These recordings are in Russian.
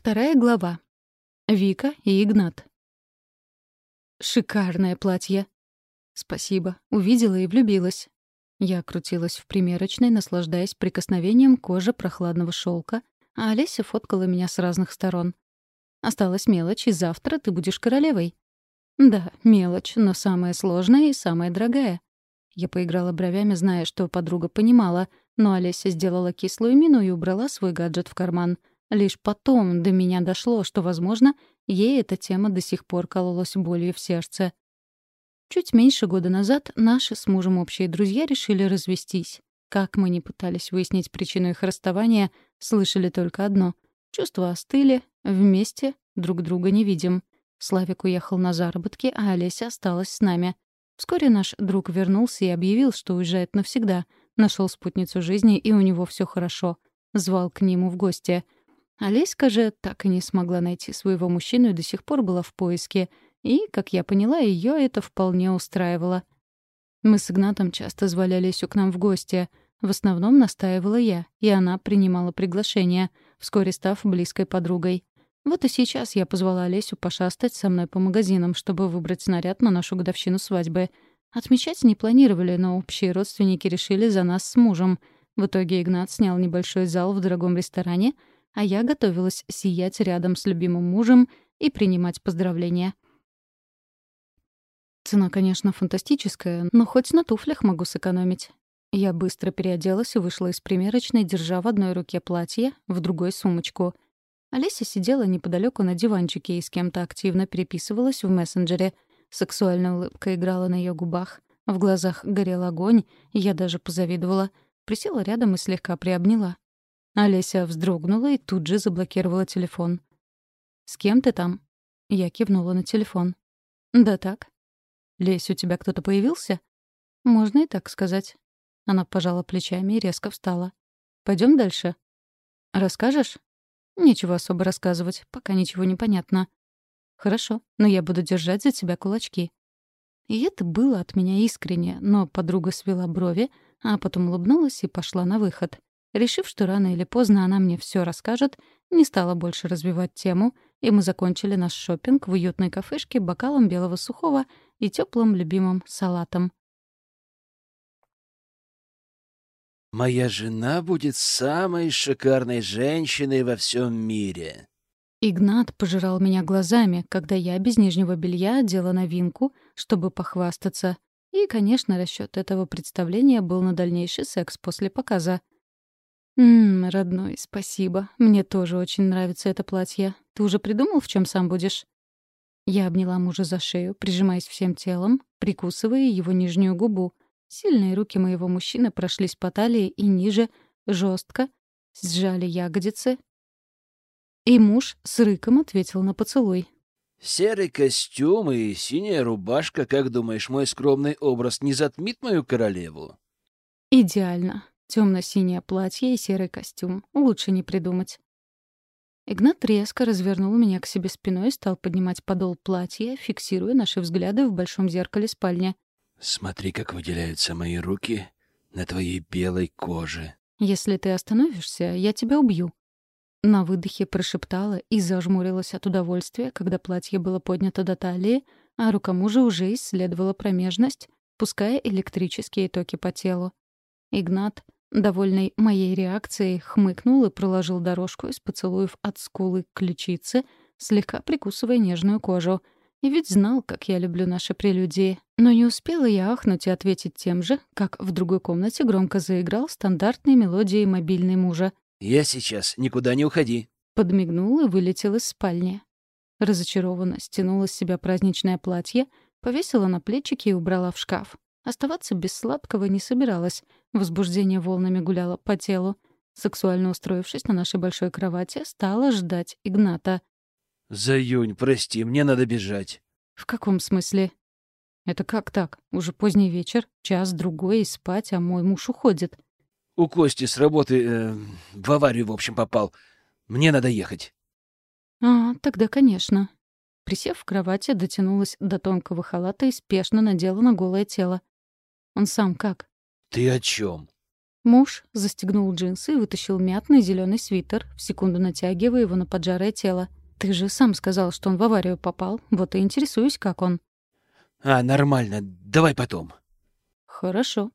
Вторая глава. Вика и Игнат. Шикарное платье. Спасибо. Увидела и влюбилась. Я крутилась в примерочной, наслаждаясь прикосновением кожи прохладного шелка, а Олеся фоткала меня с разных сторон. Осталась мелочь, и завтра ты будешь королевой. Да, мелочь, но самая сложная и самая дорогая. Я поиграла бровями, зная, что подруга понимала, но Олеся сделала кислую мину и убрала свой гаджет в карман. Лишь потом до меня дошло, что, возможно, ей эта тема до сих пор кололась болью в сердце. Чуть меньше года назад наши с мужем общие друзья решили развестись. Как мы не пытались выяснить причину их расставания, слышали только одно. Чувства остыли, вместе друг друга не видим. Славик уехал на заработки, а Олеся осталась с нами. Вскоре наш друг вернулся и объявил, что уезжает навсегда. Нашел спутницу жизни, и у него все хорошо. Звал к нему в гости. Олеська же так и не смогла найти своего мужчину и до сих пор была в поиске — и, как я поняла, ее это вполне устраивало. Мы с Игнатом часто звали Олесю к нам в гости. В основном настаивала я, и она принимала приглашение, вскоре став близкой подругой. Вот и сейчас я позвала Олесю пошастать со мной по магазинам, чтобы выбрать наряд на нашу годовщину свадьбы. Отмечать не планировали, но общие родственники решили за нас с мужем. В итоге Игнат снял небольшой зал в дорогом ресторане, а я готовилась сиять рядом с любимым мужем и принимать поздравления. Цена, конечно, фантастическая, но хоть на туфлях могу сэкономить. Я быстро переоделась и вышла из примерочной, держа в одной руке платье, в другой — сумочку. Олеся сидела неподалеку на диванчике и с кем-то активно переписывалась в мессенджере. Сексуальная улыбка играла на ее губах. В глазах горел огонь, и я даже позавидовала. Присела рядом и слегка приобняла. Олеся вздрогнула и тут же заблокировала телефон. «С кем ты там?» Я кивнула на телефон. «Да так. «Лесь, у тебя кто-то появился?» «Можно и так сказать». Она пожала плечами и резко встала. Пойдем дальше?» «Расскажешь?» «Нечего особо рассказывать, пока ничего не понятно». «Хорошо, но я буду держать за тебя кулачки». И это было от меня искренне, но подруга свела брови, а потом улыбнулась и пошла на выход. Решив, что рано или поздно она мне все расскажет, не стала больше развивать тему, и мы закончили наш шопинг в уютной кафешке бокалом белого сухого и теплым любимым салатом. «Моя жена будет самой шикарной женщиной во всем мире». Игнат пожирал меня глазами, когда я без нижнего белья одела новинку, чтобы похвастаться. И, конечно, расчет этого представления был на дальнейший секс после показа. «Ммм, родной, спасибо. Мне тоже очень нравится это платье. Ты уже придумал, в чем сам будешь?» Я обняла мужа за шею, прижимаясь всем телом, прикусывая его нижнюю губу. Сильные руки моего мужчины прошлись по талии и ниже, жестко, сжали ягодицы. И муж с рыком ответил на поцелуй. «Серый костюм и синяя рубашка, как думаешь, мой скромный образ не затмит мою королеву?» «Идеально. Темно-синее платье и серый костюм. Лучше не придумать». Игнат резко развернул меня к себе спиной и стал поднимать подол платья, фиксируя наши взгляды в большом зеркале спальни. «Смотри, как выделяются мои руки на твоей белой коже». «Если ты остановишься, я тебя убью». На выдохе прошептала и зажмурилась от удовольствия, когда платье было поднято до талии, а рука мужа уже исследовала промежность, пуская электрические токи по телу. Игнат Довольный моей реакцией, хмыкнул и проложил дорожку из поцелуев от скулы к ключице, слегка прикусывая нежную кожу. И ведь знал, как я люблю наши прелюдии. Но не успела я ахнуть и ответить тем же, как в другой комнате громко заиграл стандартной мелодией мобильной мужа. «Я сейчас, никуда не уходи!» Подмигнул и вылетел из спальни. Разочарованно стянула с себя праздничное платье, повесила на плечики и убрала в шкаф. Оставаться без сладкого не собиралась. Возбуждение волнами гуляло по телу. Сексуально устроившись на нашей большой кровати, стала ждать Игната. «Заюнь, прости, мне надо бежать». «В каком смысле?» «Это как так? Уже поздний вечер, час-другой и спать, а мой муж уходит». «У Кости с работы э, в аварию, в общем, попал. Мне надо ехать». «А, тогда, конечно». Присев в кровати, дотянулась до тонкого халата и спешно надела на голое тело. Он сам как? Ты о чем? Муж застегнул джинсы и вытащил мятный зеленый свитер, в секунду натягивая его на поджарое тело. «Ты же сам сказал, что он в аварию попал. Вот и интересуюсь, как он». «А, нормально. Давай потом». «Хорошо».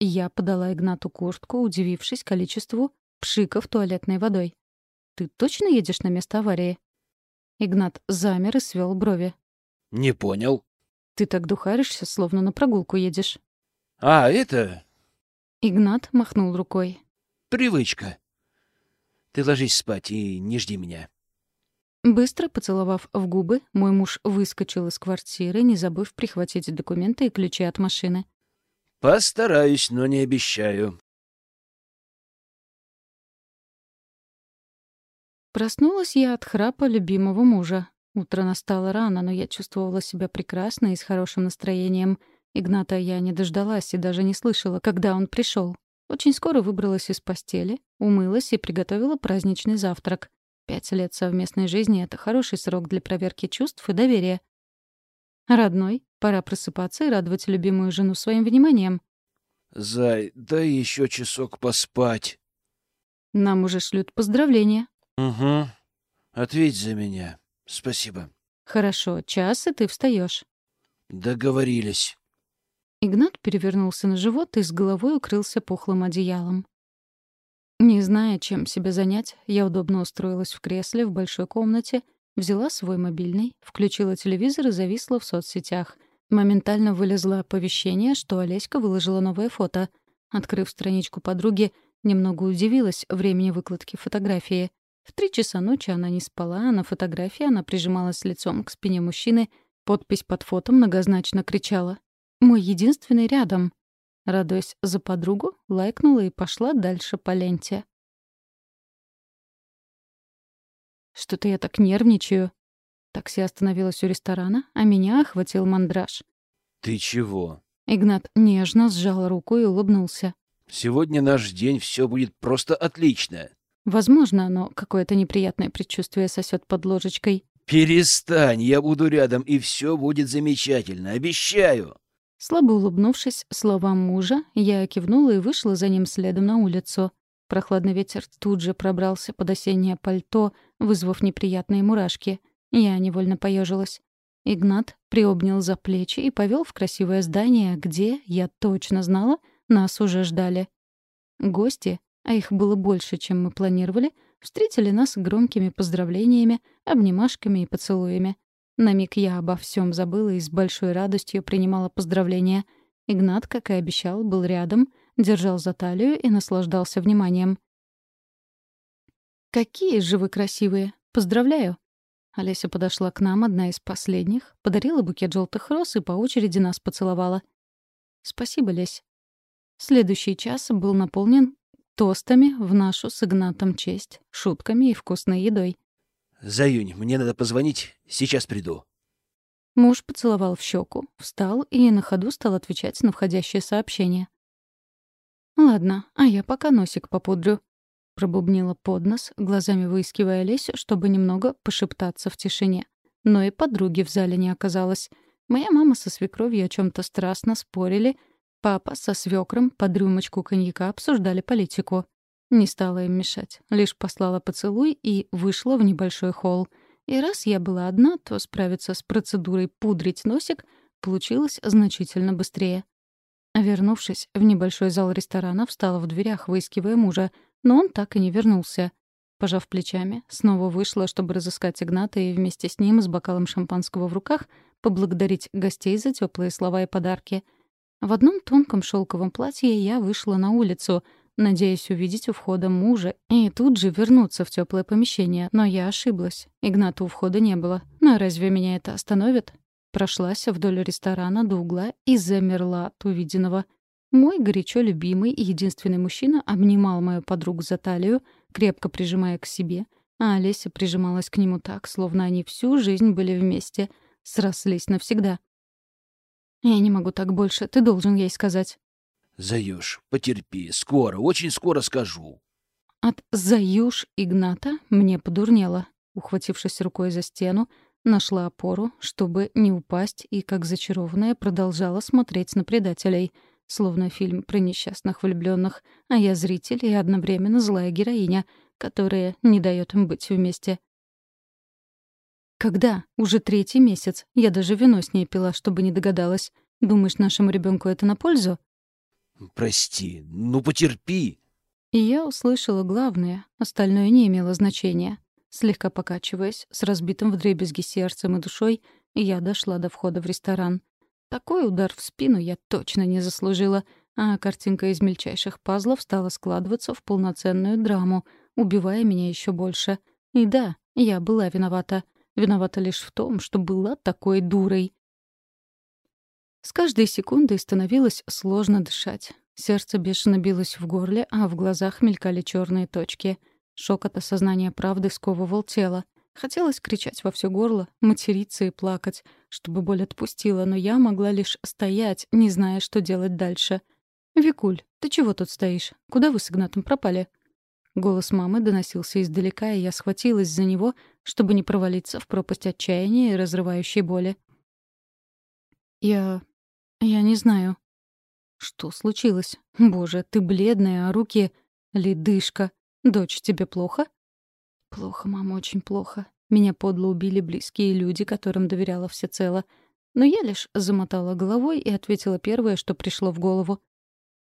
Я подала Игнату куртку, удивившись количеству пшиков туалетной водой. «Ты точно едешь на место аварии?» Игнат замер и свел брови. «Не понял». «Ты так духаришься, словно на прогулку едешь». «А, это...» Игнат махнул рукой. «Привычка. Ты ложись спать и не жди меня». Быстро поцеловав в губы, мой муж выскочил из квартиры, не забыв прихватить документы и ключи от машины. «Постараюсь, но не обещаю». Проснулась я от храпа любимого мужа. Утро настало рано, но я чувствовала себя прекрасно и с хорошим настроением. Игната я не дождалась и даже не слышала, когда он пришел. Очень скоро выбралась из постели, умылась и приготовила праздничный завтрак. Пять лет совместной жизни — это хороший срок для проверки чувств и доверия. Родной, пора просыпаться и радовать любимую жену своим вниманием. «Зай, дай еще часок поспать». Нам уже шлют поздравления. «Угу. Ответь за меня. Спасибо». Хорошо, час, и ты встаешь. «Договорились». Игнат перевернулся на живот и с головой укрылся пухлым одеялом. Не зная, чем себя занять, я удобно устроилась в кресле в большой комнате, взяла свой мобильный, включила телевизор и зависла в соцсетях. Моментально вылезло оповещение, что Олеська выложила новое фото. Открыв страничку подруги, немного удивилась времени выкладки фотографии. В три часа ночи она не спала, а на фотографии она прижималась лицом к спине мужчины, подпись под фото многозначно кричала «Мой единственный рядом». Радуясь за подругу, лайкнула и пошла дальше по ленте. Что-то я так нервничаю. Такси остановилось у ресторана, а меня охватил мандраж. «Ты чего?» Игнат нежно сжал руку и улыбнулся. «Сегодня наш день, все будет просто отлично». Возможно, но какое-то неприятное предчувствие сосет под ложечкой. «Перестань, я буду рядом, и все будет замечательно, обещаю!» Слабо улыбнувшись словам мужа, я кивнула и вышла за ним следом на улицу. Прохладный ветер тут же пробрался под осеннее пальто, вызвав неприятные мурашки. Я невольно поежилась. Игнат приобнял за плечи и повел в красивое здание, где, я точно знала, нас уже ждали. Гости, а их было больше, чем мы планировали, встретили нас громкими поздравлениями, обнимашками и поцелуями. На миг я обо всем забыла и с большой радостью принимала поздравления. Игнат, как и обещал, был рядом, держал за талию и наслаждался вниманием. «Какие же вы красивые! Поздравляю!» Олеся подошла к нам, одна из последних, подарила букет желтых роз и по очереди нас поцеловала. «Спасибо, Лесь». Следующий час был наполнен тостами в нашу с Игнатом честь, шутками и вкусной едой. «Заюнь, мне надо позвонить. Сейчас приду». Муж поцеловал в щеку, встал и на ходу стал отвечать на входящее сообщение. «Ладно, а я пока носик попудрю», — пробубнила под нос, глазами выискивая Лесю, чтобы немного пошептаться в тишине. Но и подруги в зале не оказалось. Моя мама со свекровью о чем то страстно спорили, папа со свекром под рюмочку коньяка обсуждали политику. Не стала им мешать, лишь послала поцелуй и вышла в небольшой холл. И раз я была одна, то справиться с процедурой пудрить носик получилось значительно быстрее. Вернувшись в небольшой зал ресторана, встала в дверях, выискивая мужа, но он так и не вернулся. Пожав плечами, снова вышла, чтобы разыскать Игната и вместе с ним с бокалом шампанского в руках поблагодарить гостей за теплые слова и подарки. В одном тонком шелковом платье я вышла на улицу — надеясь увидеть у входа мужа и тут же вернуться в теплое помещение, но я ошиблась. Игната у входа не было. Но разве меня это остановит? Прошлась вдоль ресторана до угла и замерла от увиденного. Мой горячо любимый и единственный мужчина обнимал мою подругу за талию, крепко прижимая к себе, а Олеся прижималась к нему так, словно они всю жизнь были вместе, срослись навсегда. «Я не могу так больше, ты должен ей сказать». Заюш, потерпи, скоро, очень скоро скажу. От «Заюш» Игната мне подурнело. Ухватившись рукой за стену, нашла опору, чтобы не упасть, и, как зачарованная, продолжала смотреть на предателей. словно фильм про несчастных влюбленных, а я зритель и одновременно злая героиня, которая не дает им быть вместе. Когда? Уже третий месяц. Я даже вино с ней пила, чтобы не догадалась. Думаешь, нашему ребенку это на пользу? Прости, ну потерпи. И я услышала главное, остальное не имело значения. Слегка покачиваясь, с разбитым вдребезги сердцем и душой, я дошла до входа в ресторан. Такой удар в спину я точно не заслужила, а картинка из мельчайших пазлов стала складываться в полноценную драму, убивая меня еще больше. И да, я была виновата. Виновата лишь в том, что была такой дурой. С каждой секундой становилось сложно дышать. Сердце бешено билось в горле, а в глазах мелькали черные точки. Шок от осознания правды сковывал тело. Хотелось кричать во все горло, материться и плакать, чтобы боль отпустила, но я могла лишь стоять, не зная, что делать дальше. «Викуль, ты чего тут стоишь? Куда вы с Игнатом пропали?» Голос мамы доносился издалека, и я схватилась за него, чтобы не провалиться в пропасть отчаяния и разрывающей боли. «Я... я не знаю». «Что случилось? Боже, ты бледная, а руки... Ледышка. Дочь, тебе плохо?» «Плохо, мама, очень плохо. Меня подло убили близкие люди, которым доверяла всецело. Но я лишь замотала головой и ответила первое, что пришло в голову.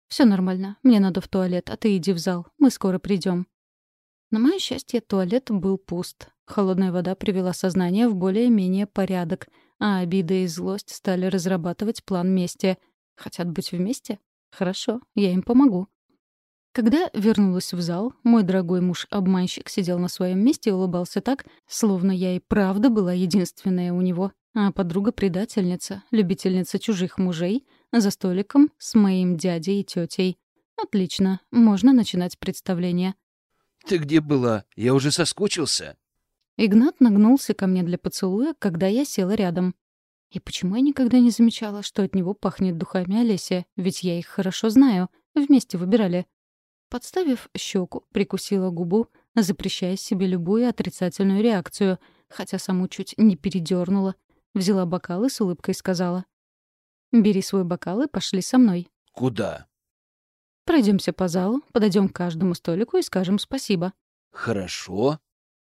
Все нормально. Мне надо в туалет, а ты иди в зал. Мы скоро придем. На мое счастье, туалет был пуст. Холодная вода привела сознание в более-менее порядок, а обида и злость стали разрабатывать план мести. Хотят быть вместе? Хорошо, я им помогу. Когда вернулась в зал, мой дорогой муж-обманщик сидел на своем месте и улыбался так, словно я и правда была единственная у него, а подруга-предательница, любительница чужих мужей — за столиком с моим дядей и тетей. Отлично, можно начинать представление. «Ты где была? Я уже соскучился». Игнат нагнулся ко мне для поцелуя, когда я села рядом. И почему я никогда не замечала, что от него пахнет духами Олеся? Ведь я их хорошо знаю. Вместе выбирали. Подставив щеку, прикусила губу, запрещая себе любую отрицательную реакцию, хотя саму чуть не передернула. Взяла бокал и с улыбкой сказала. Бери свой бокал и пошли со мной. Куда? Пройдемся по залу, подойдем к каждому столику и скажем спасибо. Хорошо.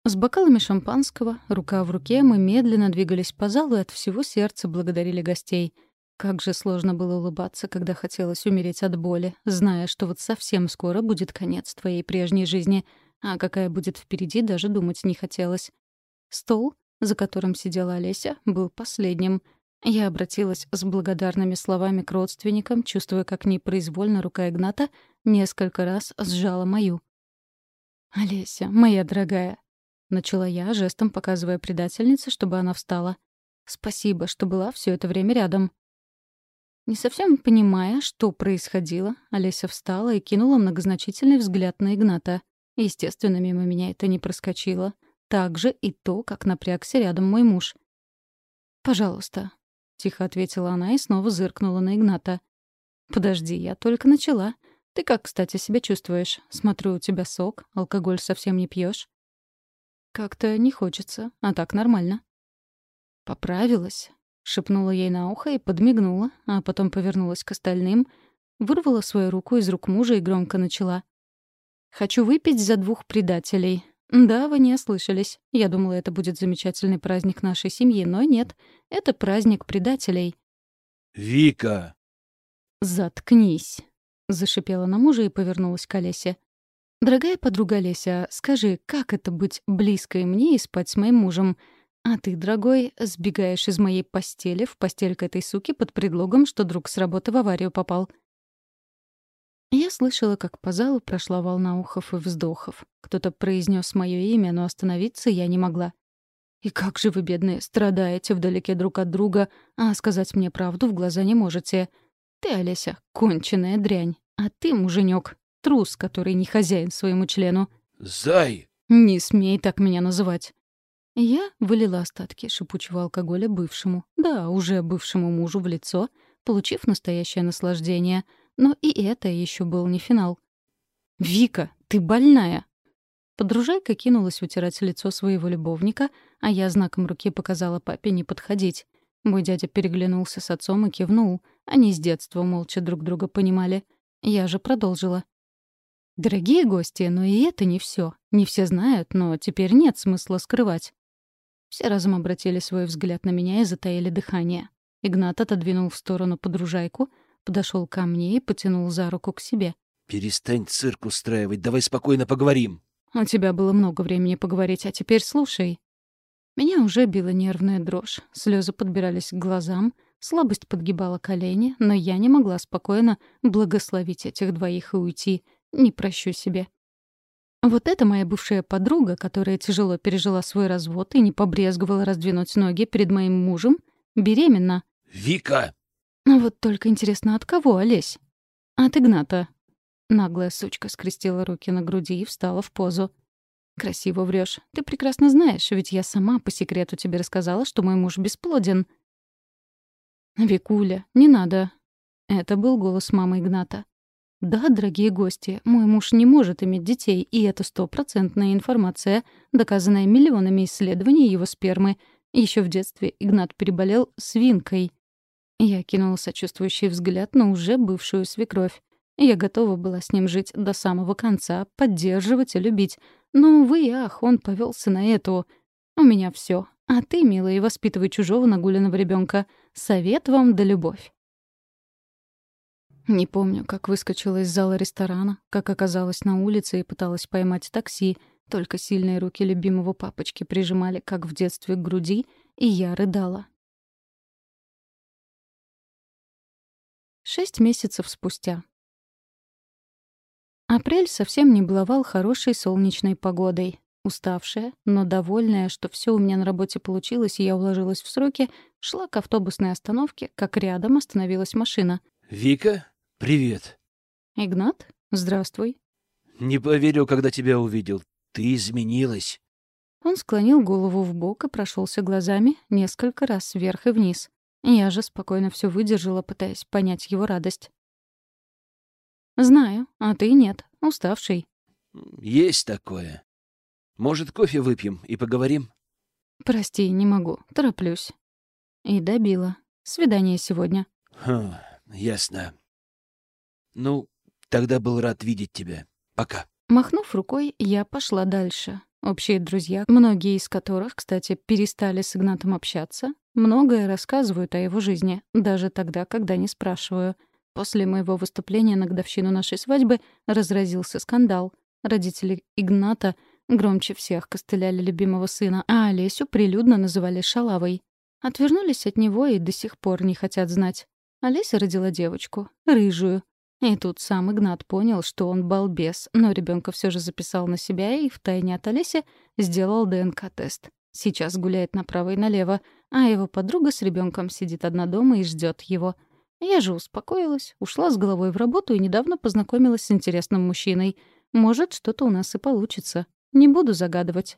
С бокалами шампанского, рука в руке, мы медленно двигались по залу и от всего сердца благодарили гостей. Как же сложно было улыбаться, когда хотелось умереть от боли, зная, что вот совсем скоро будет конец твоей прежней жизни, а какая будет впереди, даже думать не хотелось. Стол, за которым сидела Олеся, был последним — я обратилась с благодарными словами к родственникам, чувствуя, как непроизвольно рука Игната несколько раз сжала мою. «Олеся, моя дорогая», — начала я, жестом показывая предательнице, чтобы она встала. «Спасибо, что была все это время рядом». Не совсем понимая, что происходило, Олеся встала и кинула многозначительный взгляд на Игната. Естественно, мимо меня это не проскочило. Так же и то, как напрягся рядом мой муж. «Пожалуйста, — тихо ответила она и снова зыркнула на Игната. «Подожди, я только начала. Ты как, кстати, себя чувствуешь? Смотрю, у тебя сок, алкоголь совсем не пьешь. «Как-то не хочется, а так нормально». «Поправилась», — шепнула ей на ухо и подмигнула, а потом повернулась к остальным, вырвала свою руку из рук мужа и громко начала. «Хочу выпить за двух предателей. «Да, вы не ослышались. Я думала, это будет замечательный праздник нашей семьи, но нет. Это праздник предателей». «Вика!» «Заткнись!» — зашипела на мужа и повернулась к Олесе. «Дорогая подруга Олеся, скажи, как это быть близкой мне и спать с моим мужем? А ты, дорогой, сбегаешь из моей постели в постель к этой суке под предлогом, что друг с работы в аварию попал. Я слышала, как по залу прошла волна ухов и вздохов. Кто-то произнес мое имя, но остановиться я не могла. «И как же вы, бедные, страдаете вдалеке друг от друга, а сказать мне правду в глаза не можете. Ты, Олеся, конченая дрянь, а ты, муженек, трус, который не хозяин своему члену». «Зай!» «Не смей так меня называть». Я вылила остатки шипучего алкоголя бывшему, да, уже бывшему мужу в лицо, получив настоящее наслаждение — но и это еще был не финал. «Вика, ты больная!» Подружайка кинулась утирать лицо своего любовника, а я знаком руки показала папе не подходить. Мой дядя переглянулся с отцом и кивнул. Они с детства молча друг друга понимали. Я же продолжила. «Дорогие гости, но и это не все. Не все знают, но теперь нет смысла скрывать». Все разом обратили свой взгляд на меня и затаили дыхание. Игнат отодвинул в сторону подружайку, подошел ко мне и потянул за руку к себе. «Перестань цирк устраивать, давай спокойно поговорим». «У тебя было много времени поговорить, а теперь слушай». Меня уже била нервная дрожь, слезы подбирались к глазам, слабость подгибала колени, но я не могла спокойно благословить этих двоих и уйти. Не прощу себе. Вот это моя бывшая подруга, которая тяжело пережила свой развод и не побрезговала раздвинуть ноги перед моим мужем, беременна. «Вика!» А вот только интересно, от кого, Олесь? От Игната. Наглая сучка скрестила руки на груди и встала в позу. «Красиво врешь. Ты прекрасно знаешь, ведь я сама по секрету тебе рассказала, что мой муж бесплоден». «Викуля, не надо». Это был голос мамы Игната. «Да, дорогие гости, мой муж не может иметь детей, и это стопроцентная информация, доказанная миллионами исследований его спермы. Еще в детстве Игнат переболел свинкой». Я кинула сочувствующий взгляд на уже бывшую свекровь. Я готова была с ним жить до самого конца, поддерживать и любить. Но, увы ах, он повелся на эту. У меня все. А ты, милый, воспитывай чужого нагуленного ребенка. Совет вам да любовь. Не помню, как выскочила из зала ресторана, как оказалась на улице и пыталась поймать такси. Только сильные руки любимого папочки прижимали, как в детстве, к груди, и я рыдала. Шесть месяцев спустя. Апрель совсем не баловал хорошей солнечной погодой. Уставшая, но довольная, что все у меня на работе получилось и я уложилась в сроки, шла к автобусной остановке, как рядом остановилась машина. «Вика, привет». «Игнат, здравствуй». «Не поверил, когда тебя увидел. Ты изменилась». Он склонил голову в бок и прошелся глазами несколько раз вверх и вниз. Я же спокойно все выдержала, пытаясь понять его радость. «Знаю, а ты нет. Уставший». «Есть такое. Может, кофе выпьем и поговорим?» «Прости, не могу. Тороплюсь». И добила. Свидание сегодня. Хм, ясно. Ну, тогда был рад видеть тебя. Пока. Махнув рукой, я пошла дальше. Общие друзья, многие из которых, кстати, перестали с Игнатом общаться, многое рассказывают о его жизни, даже тогда, когда не спрашиваю — После моего выступления на годовщину нашей свадьбы разразился скандал. Родители Игната громче всех костыляли любимого сына, а Олесю прилюдно называли шалавой. Отвернулись от него и до сих пор не хотят знать. Олеся родила девочку, рыжую. И тут сам Игнат понял, что он балбес, но ребенка все же записал на себя и втайне от Олеси сделал ДНК-тест. Сейчас гуляет направо и налево, а его подруга с ребенком сидит одна дома и ждет его — я же успокоилась, ушла с головой в работу и недавно познакомилась с интересным мужчиной. Может, что-то у нас и получится. Не буду загадывать.